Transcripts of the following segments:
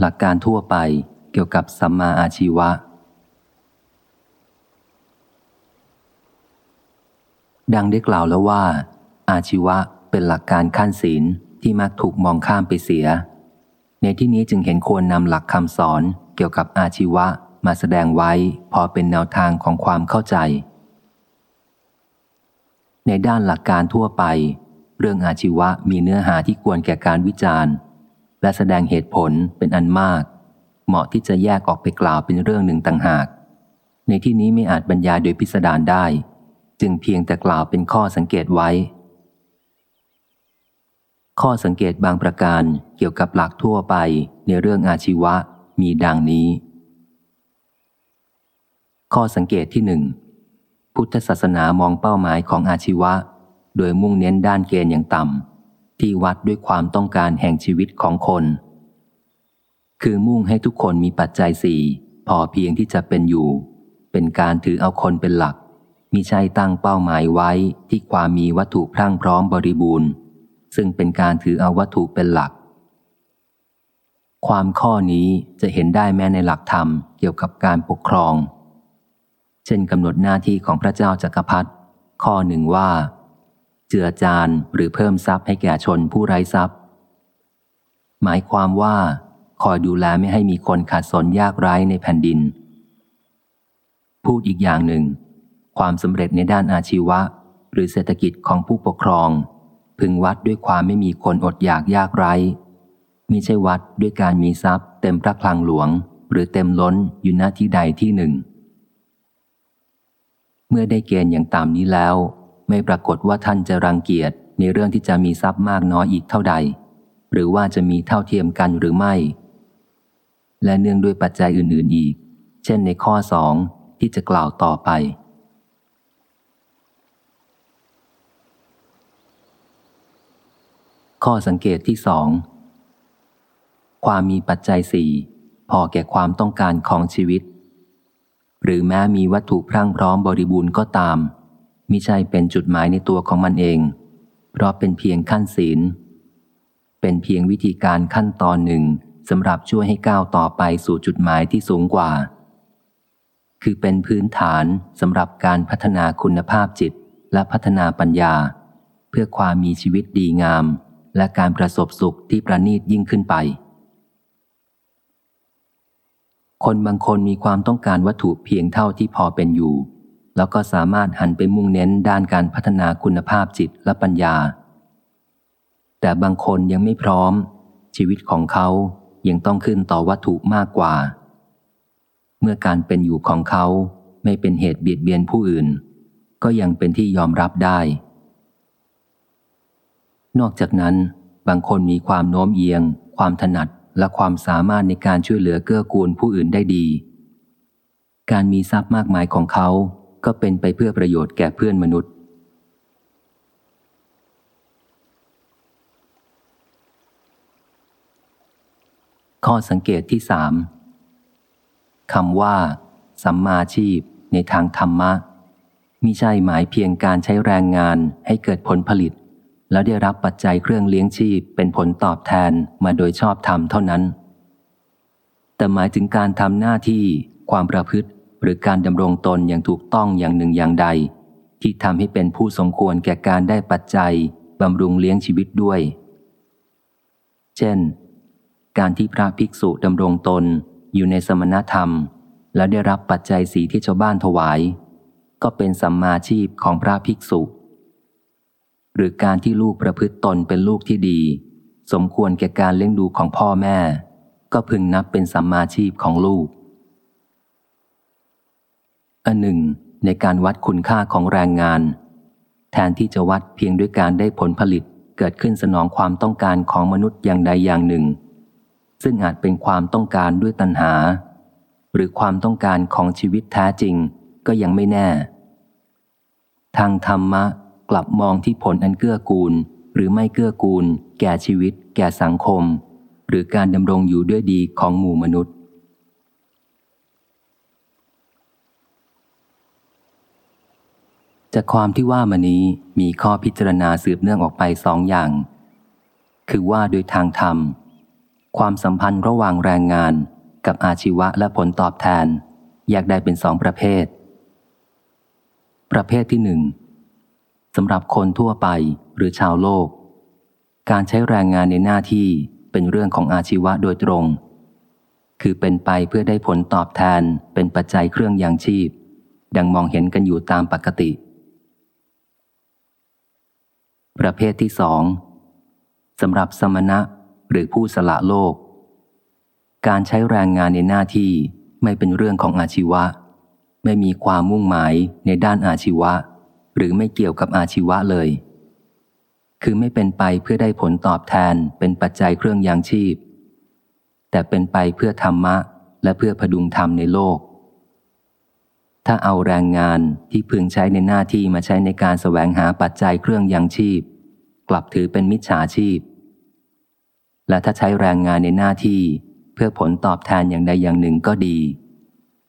หลักการทั่วไปเกี่ยวกับสัมมาอาชีวะ ดังได้กล่าวแล้วว่า อาชีวะเป็นหลักการขั้นศีลที่มักถูกมองข้ามไปเสีย ในที่นี้จึงเห็นควรนำหลักคำสอนเกี่ยวกับอาชีวะมาแสดงไว้พอเป็นแนวทางของความเข้าใจ ในด้านหลักการทั่วไป เรื่องอาชีวะมีเนื้อหาที่ควรแก่การวิจารณ์ และแสดงเหตุผลเป็นอันมาก เหมาะที่จะแยกออกไปกล่าวเป็นเรื่องหนึ่งต่างหาก ในที่นี้ไม่อาจบรรยายโดยพิสดารได้ จึงเพียงแต่กล่าวเป็นข้อสังเกตไว้ ข้อสังเกตบางประการเกี่ยวกับหลักทั่วไปในเรื่องอาชีวะมีดังนี้ ข้อสังเกตที่หนึ่งพุทธศาสนามองเป้าหมายของอาชีวะ โดยมุ่งเน้นด้านเกณฑ์อย่างต่ำ ที่วัดด้วยความต้องการแห่งชีวิตของคน คือมุ่งให้ทุกคนมีปัจจัยสี่พอเพียงที่จะเป็นอยู่ เป็นการถือเอาคนเป็นหลัก มิใช่ตั้งเป้าหมายไว้ที่ความมีวัตถุพรั่งพร้อมบริบูรณ์ ซึ่งเป็นการถือเอาวัตถุเป็นหลัก ความข้อนี้จะเห็นได้แม้ในหลักธรรมเกี่ยวกับการปกครอง เช่นกำหนดหน้าที่ของพระเจ้าจากักรพรรดิข้อหนึ่งว่า เจือจานหรือเพิ่มทรัพย์ให้แก่ชนผู้ไร้ทรัพย์ หมายความว่าคอยดูแลไม่ให้มีคนขาดสนยากไร้ในแผ่นดิน พูดอีกอย่างหนึ่ง ความสำเร็จในด้านอาชีวะ หรือเศรษฐกิจของผู้ปกครอง พึงวัดด้วยความไม่มีคนอดอยากยากไร้มิใช่วัดด้วยการมีทรัพย์ เต็มพระคลังหลวง หรือเต็มล้นอยู่หน้าที่ใดที่หนึ่ง เมื่อได้เกณฑ์อย่างตามนี้แล้ว ไม่ปรากฏว่าท่านจะรังเกียจในเรื่องที่จะมีทรัพย์มากน้อยอีกเท่าใด หรือว่าจะมีเท่าเทียมกันหรือไม่ และเนื่องด้วยปัจจัยอื่น ๆอีก เช่นในข้อสองที่จะกล่าวต่อไป ข้อสังเกตที่สองความมีปัจจัยสี่พอแก่ความต้องการของชีวิต หรือแม้มีวัตถุพรั่งพร้อมบริบูรณ์ก็ตาม มิใช่เป็นจุดหมายในตัวของมันเอง เพราะเป็นเพียงขั้นศีล เป็นเพียงวิธีการขั้นตอนหนึ่งสำหรับช่วยให้ก้าวต่อไปสู่จุดหมายที่สูงกว่า คือเป็นพื้นฐานสำหรับการพัฒนาคุณภาพจิตและพัฒนาปัญญา เพื่อความมีชีวิตดีงาม และการประสบสุขที่ประณีตยิ่งขึ้นไป คนบางคนมีความต้องการวัตถุเพียงเท่าที่พอเป็นอยู่ แล้วก็สามารถหันไปมุ่งเน้นด้านการพัฒนาคุณภาพจิตและปัญญา แต่บางคนยังไม่พร้อม ชีวิตของเขายังต้องขึ้นต่อวัตถุมากกว่า เมื่อการเป็นอยู่ของเขาไม่เป็นเหตุเบียดเบียนผู้อื่น ก็ยังเป็นที่ยอมรับได้ นอกจากนั้น บางคนมีความโน้มเอียง ความถนัดและความสามารถในการช่วยเหลือเกื้อกูลผู้อื่นได้ดี การมีทรัพย์มากมายของเขา ก็เป็นไปเพื่อประโยชน์แก่เพื่อนมนุษย์ ข้อสังเกตที่สามคำว่า สัมมาชีพ ในทางธรรมะมิใช่หมายเพียงการใช้แรงงานให้เกิดผลผลิต แล้วได้รับปัจจัยเครื่องเลี้ยงชีพเป็นผลตอบแทนมาโดยชอบธรรมเท่านั้น แต่หมายถึงการทำหน้าที่ความประพฤติ หรือการดำรงตนอย่างถูกต้องอย่างหนึ่งอย่างใด ที่ทำให้เป็นผู้สมควรแก่การได้ปัจจัยบำรุงเลี้ยงชีวิตด้วย เช่น การที่พระภิกษุดำรงตนอยู่ในสมณธรรม และได้รับปัจจัยสีที่ชาวบ้านถวาย ก็เป็นสัมมาชีพของพระภิกษุ หรือการที่ลูกประพฤติตนเป็นลูกที่ดี สมควรแก่การเลี้ยงดูของพ่อแม่ ก็พึงนับเป็นสัมมาชีพของลูก อันหนึ่ง ในการวัดคุณค่าของแรงงาน แทนที่จะวัดเพียงด้วยการได้ผลผลิตเกิดขึ้นสนองความต้องการของมนุษย์อย่างใดอย่างหนึ่ง ซึ่งอาจเป็นความต้องการด้วยตัณหา หรือความต้องการของชีวิตแท้จริงก็ยังไม่แน่ ทางธรรมะกลับมองที่ผลอันเกื้อกูล หรือไม่เกื้อกูล แก่ชีวิต แก่สังคม หรือการดำรงอยู่ด้วยดีของหมู่มนุษย์ จากความที่ว่ามานี้มีข้อพิจารณาสืบเนื่องออกไปสองอย่าง คือว่าโดยทางธรรม ความสัมพันธ์ระหว่างแรงงานกับอาชีวะและผลตอบแทน แยกได้เป็นสองประเภท ประเภทที่หนึ่งสำหรับคนทั่วไปหรือชาวโลก การใช้แรงงานในหน้าที่เป็นเรื่องของอาชีวะโดยตรง คือเป็นไปเพื่อได้ผลตอบแทนเป็นปัจจัยเครื่องยังชีพ ดังมองเห็นกันอยู่ตามปกติ ประเภทที่สองสำหรับสมณะหรือผู้สละโลก การใช้แรงงานในหน้าที่ไม่เป็นเรื่องของอาชีวะ ไม่มีความมุ่งหมายในด้านอาชีวะ หรือไม่เกี่ยวกับอาชีวะเลย คือไม่เป็นไปเพื่อได้ผลตอบแทนเป็นปัจจัยเครื่องยังชีพ แต่เป็นไปเพื่อธรรมะ และเพื่อพดุงธรรมในโลก ถ้าเอาแรงงานที่พึงใช้ในหน้าที่มาใช้ในการแสวงหาปัจจัยเครื่องยังชีพ กลับถือเป็นมิจฉาชีพ และถ้าใช้แรงงานในหน้าที่เพื่อผลตอบแทนอย่างใดอย่างหนึ่งก็ดี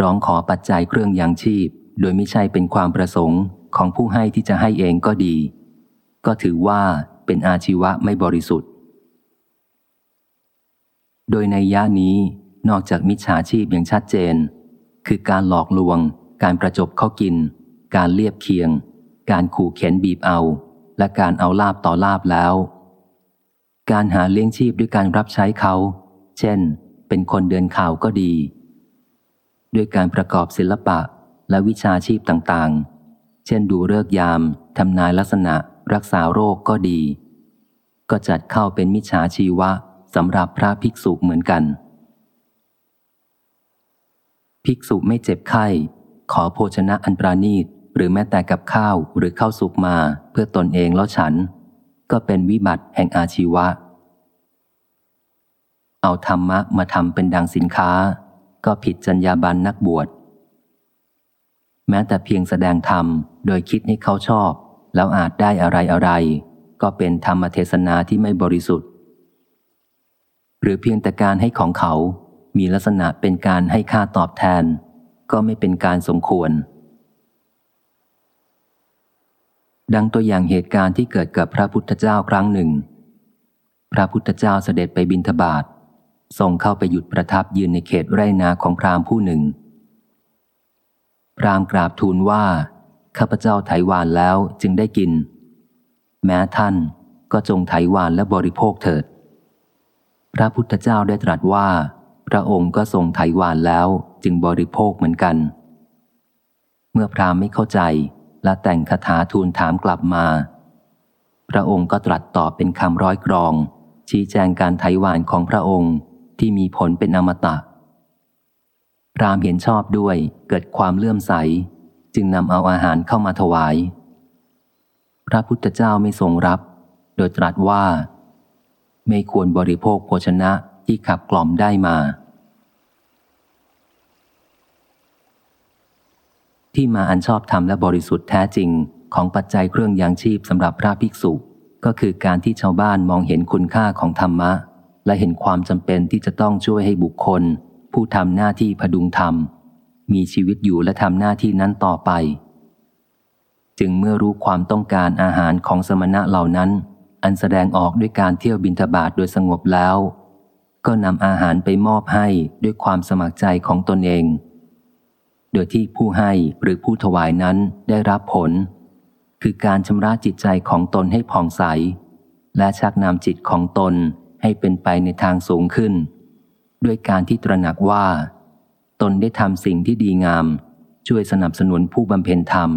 ร้องขอปัจจัยเครื่องยังชีพ โดยไม่ใช่เป็นความประสงค์ของผู้ให้ที่จะให้เองก็ดี ก็ถือว่าเป็นอาชีวะไม่บริสุทธิ์ โดยในย่านี้นอกจากมิจฉาชีพอย่างชัดเจน คือการหลอกลวง การประจบเข้ากิน การเลียบเคียง การขู่เข็นบีบเอา และการเอาลาบต่อลาบแล้ว การหาเลี้ยงชีพด้วยการรับใช้เขา เช่น เป็นคนเดินข่าวก็ดี ด้วยการประกอบศิลปะและวิชาชีพต่างๆ เช่นดูเลิกยาม ทำนายลักษณะ รักษาโรคก็ดี ก็จัดเข้าเป็นมิจฉาชีวะสำหรับพระภิกษุเหมือนกัน ภิกษุไม่เจ็บไข้ ขอโภชนะอันปราณีตหรือแม้แต่กับข้าวหรือข้าวสุกมาเพื่อตนเองแล้วฉัน ก็เป็นวิบัติแห่งอาชีวะ เอาธรรมะมาทำเป็นดังสินค้า ก็ผิดจรรยาบรรณนักบวช แม้แต่เพียงแสดงธรรมโดยคิดให้เขาชอบ แล้วอาจได้อะไรอะไร ก็เป็นธรรมเทศนาที่ไม่บริสุทธิ์ หรือเพียงแต่การให้ของเขา มีลักษณะเป็นการให้ค่าตอบแทน ก็ไม่เป็นการสมควร ดังตัวอย่างเหตุการณ์ที่เกิดกับพระพุทธเจ้าครั้งหนึ่ง พระพุทธเจ้าเสด็จไปบินทบาททรงเข้าไปหยุดประทับยืนในเขตไรนาของพราหมณ์ผู้หนึ่ง พราหมณ์กราบทูลว่า ข้าพเจ้าไถวานแล้วจึงได้กิน แม้ท่านก็จงไถวานและบริโภคเถิด พระพุทธเจ้าได้ตรัสว่า ระองค์ก็ทรงไถวานแล้วจึงบริโภคเหมือนกัน เมื่อพราหมณ์ไม่เข้าใจและแต่งคาถาทูลถามกลับมา พระองค์ก็ตรัสตอบเป็นคำร้อยกรอง ชี้แจงการไถหวานของพระองค์ที่มีผลเป็นอมตะ พรามเห็นชอบด้วยเกิดความเลื่อมใส จึงนำเอาอาหารเข้ามาถวาย พระพุทธเจ้าไม่ทรงรับ โดยตรัสว่า ไม่ควรบริโภคโภชนะที่ขับกล่อมได้มา ที่มาอันชอบธรรมและบริสุทธิ์แท้จริง ของปัจจัยเครื่องยังชีพสำหรับพระภิกษุ ก็คือการที่ชาวบ้านมองเห็นคุณค่าของธรรมะ และเห็นความจำเป็นที่จะต้องช่วยให้บุคคล ผู้ทำหน้าที่พดุงธรรม มีชีวิตอยู่และทำหน้าที่นั้นต่อไป จึงเมื่อรู้ความต้องการอาหารของสมณะเหล่านั้น อันแสดงออกด้วยการเที่ยวบินทบาทโดยสงบแล้ว ก็นำอาหารไปมอบให้ด้วยความสมัครใจของตนเอง โดยที่ผู้ให้หรือผู้ถวายนั้นได้รับผล คือการชำระจิตใจของตนให้ผ่องใส และชักนำจิตของตนให้เป็นไปในทางสูงขึ้น ด้วยการที่ตระหนักว่า ตนได้ทำสิ่งที่ดีงาม ช่วยสนับสนุนผู้บำเพ็ญธรรม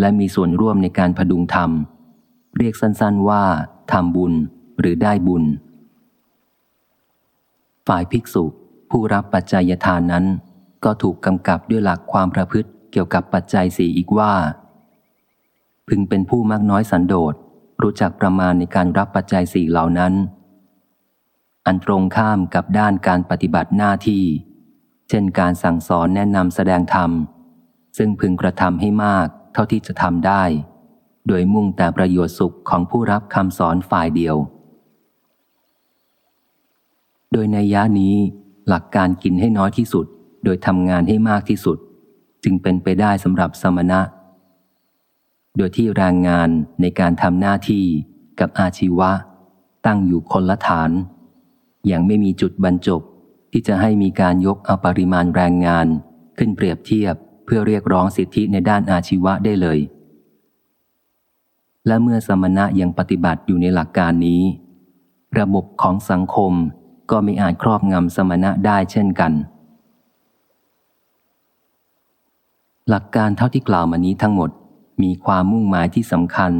และมีส่วนร่วมในการพดุงธรรม เรียกสั้นๆว่าทำบุญหรือได้บุญ ฝ่ายภิกษุผู้รับปัจจัยทานนั้น ก็ถูกกำกับด้วยหลักความประพฤติเกี่ยวกับปัจจัยสี่อีกว่า พึงเป็นผู้มากน้อยสันโดษ รู้จักประมาณในการรับปัจจัยสี่เหล่านั้น อันตรงข้ามกับด้านการปฏิบัติหน้าที่ เช่นการสั่งสอนแนะนำแสดงธรรม ซึ่งพึงกระทำให้มากเท่าที่จะทำได้ โดยมุ่งแต่ประโยชน์สุขของผู้รับคำสอนฝ่ายเดียว โดยในยะนี้หลักการกินให้น้อยที่สุด โดยทำงานให้มากที่สุด จึงเป็นไปได้สำหรับสมณะ โดยที่แรงงานในการทำหน้าที่กับอาชีวะ ตั้งอยู่คนละฐาน อย่างไม่มีจุดบรรจบที่จะให้มีการยกเอาปริมาณแรงงานขึ้นเปรียบเทียบเพื่อเรียกร้องสิทธิในด้านอาชีวะได้เลย และเมื่อสมณะยังปฏิบัติอยู่ในหลักการนี้ ระบบของสังคมก็ไม่อาจครอบงำสมณะได้เช่นกัน หลักการเท่าที่กล่าวมานี้ทั้งหมดมีความมุ่งหมายที่สำคัญ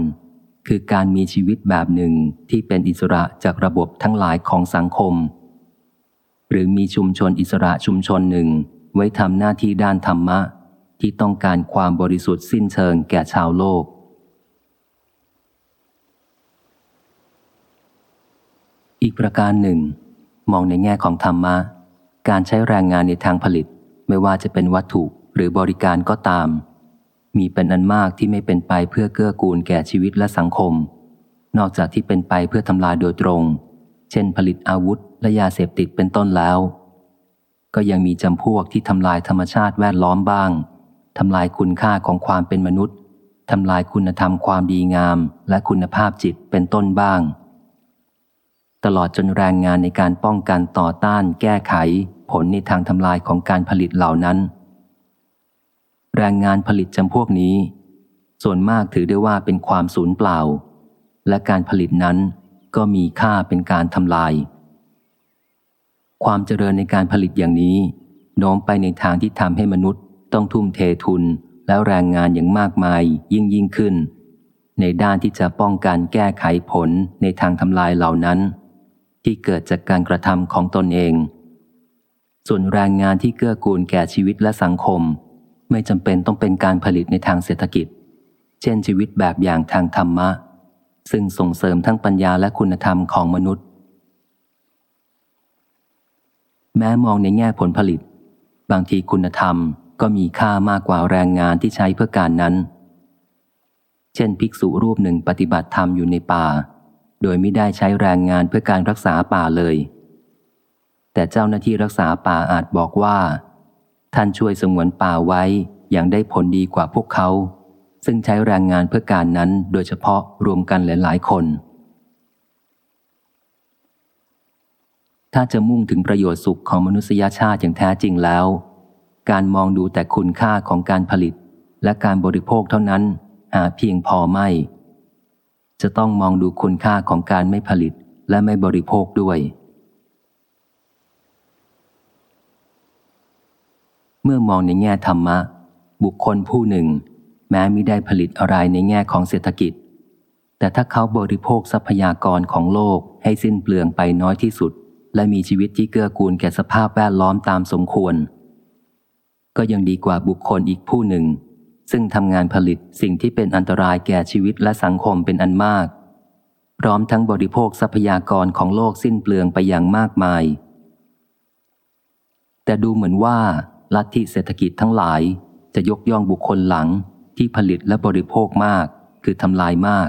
คือการมีชีวิตแบบหนึ่งที่เป็นอิสระจากระบบทั้งหลายของสังคม หรือมีชุมชนอิสระชุมชนหนึ่ง ไว้ทำหน้าที่ด้านธรรมะ ที่ต้องการความบริสุทธิ์สิ้นเชิงแก่ชาวโลก อีกประการหนึ่ง มองในแง่ของธรรมะ การใช้แรงงานในทางผลิตไม่ว่าจะเป็นวัตถุ หรือบริการก็ตาม มีเป็นอันมากที่ไม่เป็นไปเพื่อเกื้อกูลแก่ชีวิตและสังคม นอกจากที่เป็นไปเพื่อทำลายโดยตรง เช่นผลิตอาวุธและยาเสพติดเป็นต้นแล้ว ก็ยังมีจำพวกที่ทำลายธรรมชาติแวดล้อมบ้างทำลายคุณค่าของความเป็นมนุษย์ทำลายคุณธรรมความดีงามและคุณภาพจิตเป็นต้นบ้าง ตลอดจนแรงงานในการป้องกันต่อต้านแก้ไข ผลในทางทำลายของการผลิตเหล่านั้น แรงงานผลิตจำพวกนี้ ส่วนมากถือได้ว่าเป็นความสูญเปล่า และการผลิตนั้นก็มีค่าเป็นการทำลาย ความเจริญในการผลิตอย่างนี้โน้มไปในทางที่ทำให้มนุษย์ต้องทุ่มเททุนแล้วแรงงานอย่างมากมายยิ่งยิ่งขึ้น ในด้านที่จะป้องกันแก้ไขผลในทางทำลายเหล่านั้น ที่เกิดจากการกระทำของตนเอง ส่วนแรงงานที่เกื้อกูลแก่ชีวิตและสังคม ไม่จำเป็นต้องเป็นการผลิตในทางเศรษฐกิจ เช่นชีวิตแบบอย่างทางธรรมะ ซึ่งส่งเสริมทั้งปัญญาและคุณธรรมของมนุษย์ แม้มองในแง่ผลผลิต บางทีคุณธรรมก็มีค่ามากกว่าแรงงานที่ใช้เพื่อการนั้น เช่น ภิกษุรูปหนึ่งปฏิบัติธรรมอยู่ในป่า โดยไม่ได้ใช้แรงงานเพื่อการรักษาป่าเลย แต่เจ้าหน้าที่รักษาป่าอาจบอกว่า ท่านช่วยสงวนป่าไว้อย่างได้ผลดีกว่าพวกเขา ซึ่งใช้แรงงานเพื่อการนั้นโดยเฉพาะรวมกันหลายๆคน ถ้าจะมุ่งถึงประโยชน์สุขของมนุษยชาติอย่างแท้จริงแล้ว การมองดูแต่คุณค่าของการผลิต และการบริโภคเท่านั้นหาเพียงพอไม่ จะต้องมองดูคุณค่าของการไม่ผลิตและไม่บริโภคด้วย เมื่อมองในแง่ธรรมะ บุคคลผู้หนึ่ง แม้ไม่ได้ผลิตอะไรในแง่ของเศรษฐกิจ แต่ถ้าเขาบริโภคทรัพยากรของโลกให้สิ้นเปลืองไปน้อยที่สุด และมีชีวิตที่เกื้อกูลแก่สภาพแวดล้อมตามสมควร ก็ยังดีกว่าบุคคลอีกผู้หนึ่ง ซึ่งทำงานผลิตสิ่งที่เป็นอันตรายแก่ชีวิตและสังคมเป็นอันมาก พร้อมทั้งบริโภคทรัพยากรของโลกสิ้นเปลืองไปอย่างมากมาย แต่ดูเหมือนว่า ลัทธิเศรษฐกิจทั้งหลาย จะยกย่องบุคคลหลังที่ผลิตและบริโภคมาก คือทำลายมาก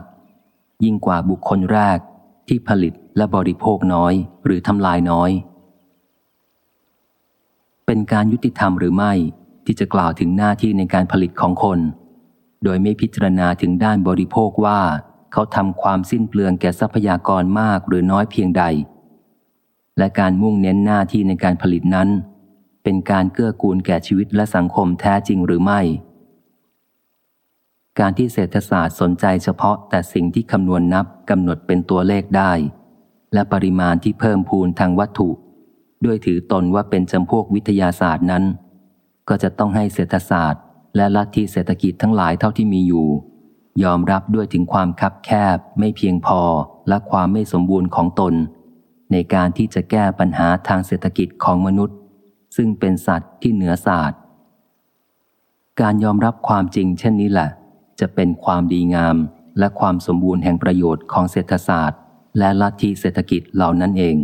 ยิ่งกว่าบุคคลแรกที่ผลิตและบริโภคน้อยหรือทำลายน้อย เป็นการยุติธรรมหรือไม่ที่จะกล่าวถึงหน้าที่ในการผลิตของคน โดยไม่พิจารณาถึงด้านบริโภคว่า เขาทำความสิ้นเปลืองแก่ทรัพยากรมากหรือน้อยเพียงใด และการมุ่งเน้นหน้าที่ในการผลิตนั้น เป็นการเกื้อกูลแก่ชีวิตและสังคมแท้จริงหรือไม่ การที่เศรษฐศาสตร์สนใจเฉพาะแต่สิ่งที่คำนวณนับกำหนดเป็นตัวเลขได้ และปริมาณที่เพิ่มพูนทางวัตถุ ด้วยถือตนว่าเป็นจำพวกวิทยาศาสตร์นั้น ก็จะต้องให้เศรษฐศาสตร์ และลัทธิเศรษฐกิจทั้งหลายเท่าที่มีอยู่ ยอมรับด้วยถึงความคับแคบ ไม่เพียงพอและความไม่สมบูรณ์ของตน ในการที่จะแก้ปัญหาทางเศรษฐกิจของมนุษย์ ซึ่งเป็นสัตว์ที่เหนือศาสตร์ การยอมรับความจริงเช่นนี้แหละ จะเป็นความดีงามและความสมบูรณ์แห่งประโยชน์ของเศรษฐศาสตร์ และลัทธิเศรษฐกิจเหล่านั้นเอง